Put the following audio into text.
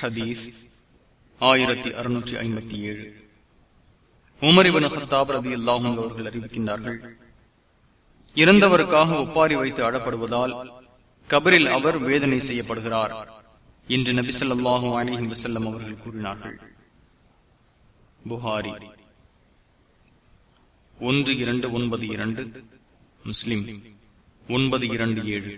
ஹதீஸ் ஆயிரத்தி அறுநூற்றி ஐம்பத்தி ஏழு. உமரிபன் ஹத்தாப் ரதி அல்லாஹும் அவர்கள் அறிவிக்கின்றார்கள் இறந்தவருக்காக ஒப்பாரி வைத்து அடப்படுவதால் கபரில் அவர் வேதனை செய்யப்படுகிறார் என்று நபி சொல்லாஹு அலிஹி வசல்லம் அவர்கள் கூறினார்கள். புகாரி ஒன்று இரண்டு ஒன்பது இரண்டு முஸ்லிம் ஒன்பது இரண்டு ஏழு.